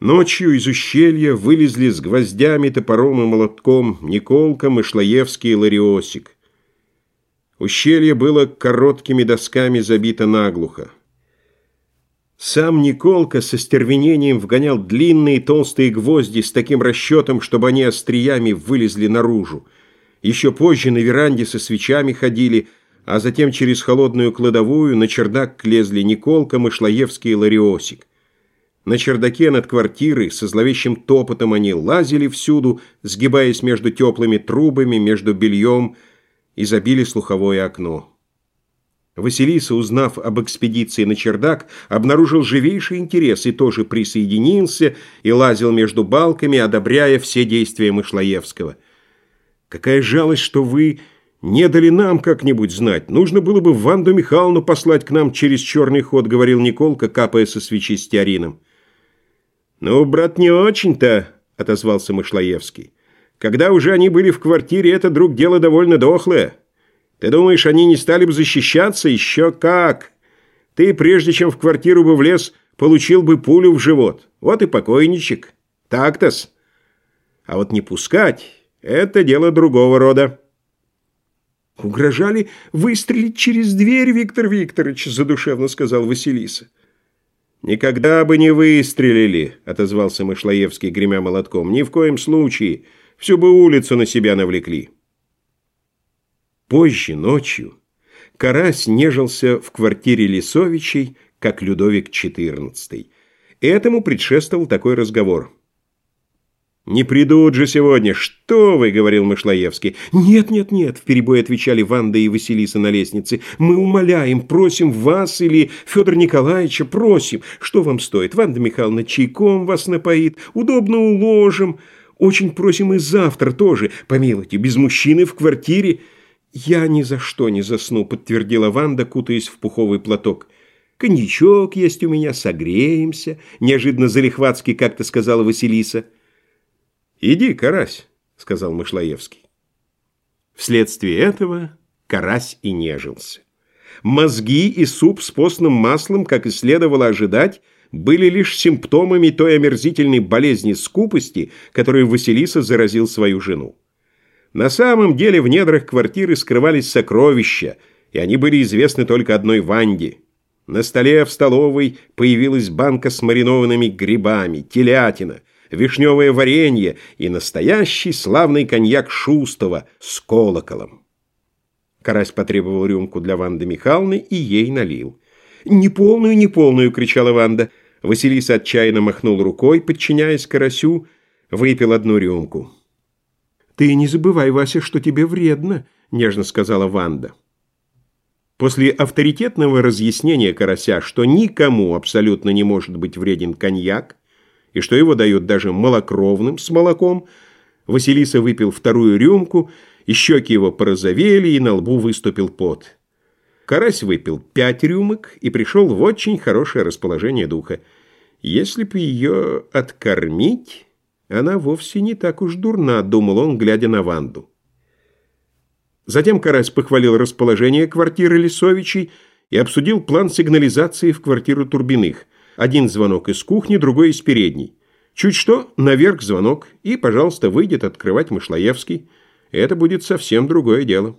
Ночью из ущелья вылезли с гвоздями, топором и молотком Николка, Мышлоевский и Лариосик. Ущелье было короткими досками забито наглухо. Сам Николка со стервенением вгонял длинные толстые гвозди с таким расчетом, чтобы они остриями вылезли наружу. Еще позже на веранде со свечами ходили, а затем через холодную кладовую на чердак лезли Николка, Мышлоевский и Лариосик. На чердаке над квартирой со зловещим топотом они лазили всюду, сгибаясь между теплыми трубами, между бельем, и забили слуховое окно. Василиса, узнав об экспедиции на чердак, обнаружил живейший интерес и тоже присоединился и лазил между балками, одобряя все действия Мышлоевского. «Какая жалость, что вы не дали нам как-нибудь знать. Нужно было бы Ванду Михайловну послать к нам через черный ход», — говорил Николка, капая со свечи стеарином. «Ну, брат, не очень-то», — отозвался Мышлоевский. «Когда уже они были в квартире, это, друг, дело довольно дохлое. Ты думаешь, они не стали бы защищаться? Еще как! Ты, прежде чем в квартиру бы влез, получил бы пулю в живот. Вот и покойничек. Так-то-с. А вот не пускать — это дело другого рода». «Угрожали выстрелить через дверь, Виктор Викторович», — задушевно сказал Василиса. «Никогда бы не выстрелили», — отозвался Мышлоевский, гремя молотком. «Ни в коем случае. Всю бы улицу на себя навлекли». Позже, ночью, Карась нежился в квартире Лисовичей, как Людовик XIV. Этому предшествовал такой разговор. «Не придут же сегодня! Что вы?» — говорил Мышлоевский. «Нет, нет, нет!» — вперебой отвечали Ванда и Василиса на лестнице. «Мы умоляем, просим вас или Федора Николаевича, просим. Что вам стоит? Ванда Михайловна чайком вас напоит, удобно уложим. Очень просим и завтра тоже. Помилуйте, без мужчины в квартире...» «Я ни за что не засну», — подтвердила Ванда, кутаясь в пуховый платок. «Коньячок есть у меня, согреемся», — неожиданно залихватски как-то сказала Василиса. «Иди, Карась», — сказал Мышлоевский. Вследствие этого Карась и нежился. Мозги и суп с постным маслом, как и следовало ожидать, были лишь симптомами той омерзительной болезни скупости, которой Василиса заразил свою жену. На самом деле в недрах квартиры скрывались сокровища, и они были известны только одной Ванде. На столе в столовой появилась банка с маринованными грибами, телятина — вишневое варенье и настоящий славный коньяк Шустова с колоколом. Карась потребовал рюмку для Ванды Михайловны и ей налил. «Неполную, неполную!» — кричала Ванда. Василиса отчаянно махнул рукой, подчиняясь Карасю, выпил одну рюмку. «Ты не забывай, Вася, что тебе вредно», — нежно сказала Ванда. После авторитетного разъяснения Карася, что никому абсолютно не может быть вреден коньяк, и что его дают даже малокровным с молоком, Василиса выпил вторую рюмку, и щеки его порозовели, и на лбу выступил пот. Карась выпил пять рюмок и пришел в очень хорошее расположение духа. Если б ее откормить, она вовсе не так уж дурна, думал он, глядя на Ванду. Затем Карась похвалил расположение квартиры Лисовичей и обсудил план сигнализации в квартиру Турбиных – один звонок из кухни, другой из передней. Чуть что, наверх звонок, и, пожалуйста, выйдет открывать Мышлоевский. Это будет совсем другое дело.